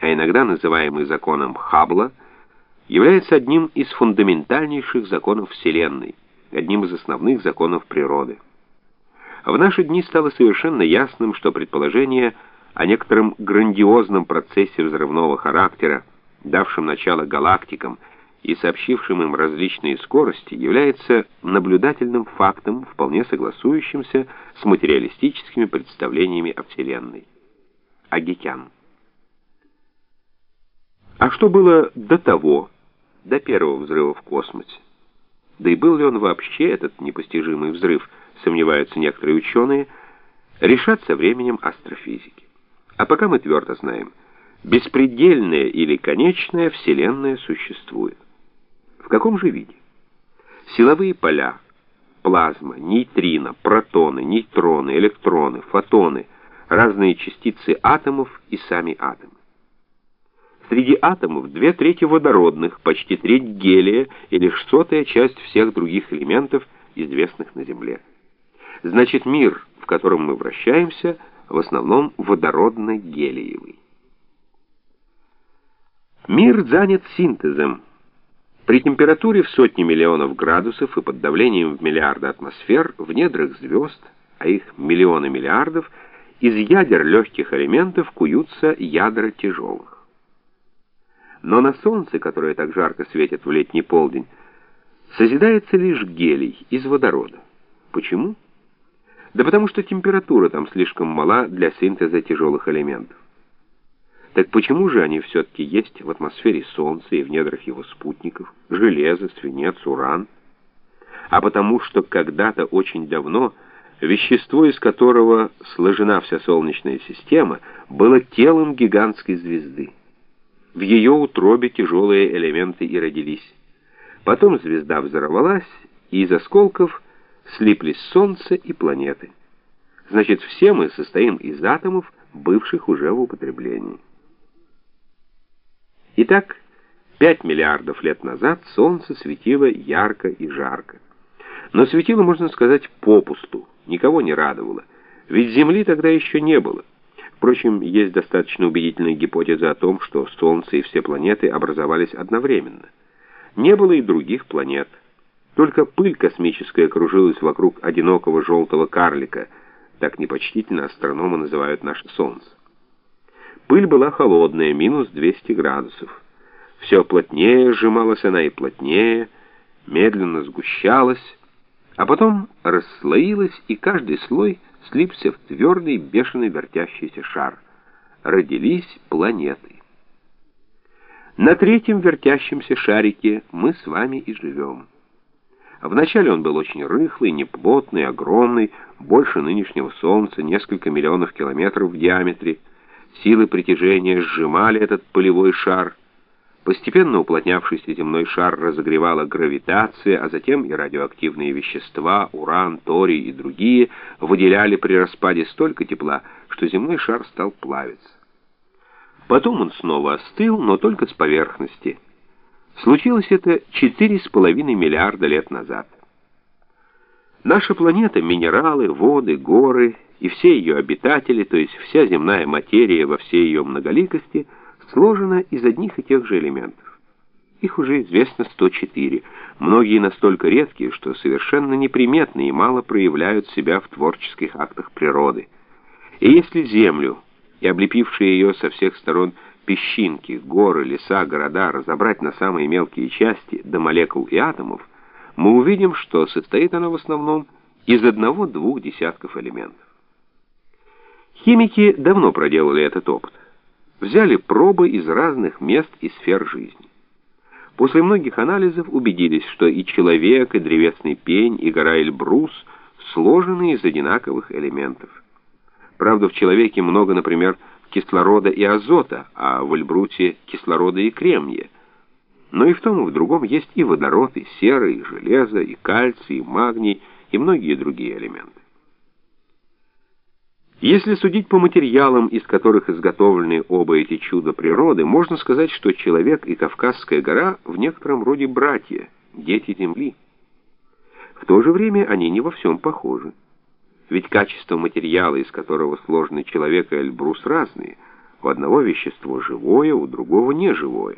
а иногда называемый законом Хаббла, является одним из фундаментальнейших законов Вселенной, одним из основных законов природы. В наши дни стало совершенно ясным, что предположение о некотором грандиозном процессе взрывного характера, давшем начало галактикам и сообщившим им различные скорости, является наблюдательным фактом, вполне согласующимся с материалистическими представлениями о Вселенной. Агикян. А что было до того, до первого взрыва в космосе? Да и был ли он вообще, этот непостижимый взрыв, сомневаются некоторые ученые, решат со временем астрофизики. А пока мы твердо знаем, беспредельная или конечная Вселенная существует. В каком же виде? Силовые поля, плазма, нейтрино, протоны, нейтроны, электроны, фотоны, разные частицы атомов и сами атомы. Среди атомов две трети водородных, почти треть гелия и лишь сотая часть всех других элементов, известных на Земле. Значит, мир, в котором мы вращаемся, в основном водородно-гелиевый. Мир занят синтезом. При температуре в сотни миллионов градусов и под давлением в миллиарды атмосфер в недрах звезд, а их миллионы миллиардов, из ядер легких элементов куются ядра тяжелых. Но на солнце, которое так жарко светит в летний полдень, созидается лишь гелий из водорода. Почему? Да потому что температура там слишком мала для синтеза тяжелых элементов. Так почему же они все-таки есть в атмосфере Солнца и в недрах его спутников? Железо, свинец, уран. А потому что когда-то очень давно вещество, из которого сложена вся Солнечная система, было телом гигантской звезды. В ее утробе тяжелые элементы и родились. Потом звезда взорвалась, и из осколков слиплись Солнце и планеты. Значит, все мы состоим из атомов, бывших уже в употреблении. Итак, 5 миллиардов лет назад Солнце светило ярко и жарко. Но светило, можно сказать, попусту, никого не радовало, ведь Земли тогда еще не было. Впрочем, есть достаточно убедительная гипотеза о том, что Солнце и все планеты образовались одновременно. Не было и других планет. Только пыль космическая кружилась вокруг одинокого желтого карлика, так непочтительно астрономы называют наше Солнце. Пыль была холодная, минус 200 градусов. Все плотнее сжималась она и плотнее, медленно сгущалась, а потом расслоилась, и каждый слой — слипся в твердый, бешеный вертящийся шар. Родились планеты. На третьем вертящемся шарике мы с вами и живем. Вначале он был очень рыхлый, неплотный, огромный, больше нынешнего Солнца, несколько миллионов километров в диаметре. Силы притяжения сжимали этот полевой шар, Постепенно уплотнявшийся земной шар разогревала гравитация, а затем и радиоактивные вещества, уран, торий и другие выделяли при распаде столько тепла, что земной шар стал плавиться. Потом он снова остыл, но только с поверхности. Случилось это 4,5 миллиарда лет назад. Наша планета, минералы, воды, горы и все ее обитатели, то есть вся земная материя во всей ее многоликости – сложена из одних и тех же элементов. Их уже известно 104. Многие настолько редкие, что совершенно неприметны и мало проявляют себя в творческих актах природы. И если Землю и облепившие ее со всех сторон песчинки, горы, леса, города разобрать на самые мелкие части до молекул и атомов, мы увидим, что состоит она в основном из одного-двух десятков элементов. Химики давно проделали этот опыт. Взяли пробы из разных мест и сфер жизни. После многих анализов убедились, что и человек, и древесный пень, и гора Эльбрус сложены из одинаковых элементов. Правда, в человеке много, например, кислорода и азота, а в Эльбрусе кислорода и кремния. Но и в том, и в другом есть и водород, и сера, и железо, и кальций, и магний, и многие другие элементы. Если судить по материалам, из которых изготовлены оба эти чуда природы, можно сказать, что человек и Кавказская гора в некотором роде братья, дети Земли. В то же время они не во всем похожи. Ведь качество материала, из которого сложены человек и Эльбрус, разные. У одного вещество живое, у другого неживое.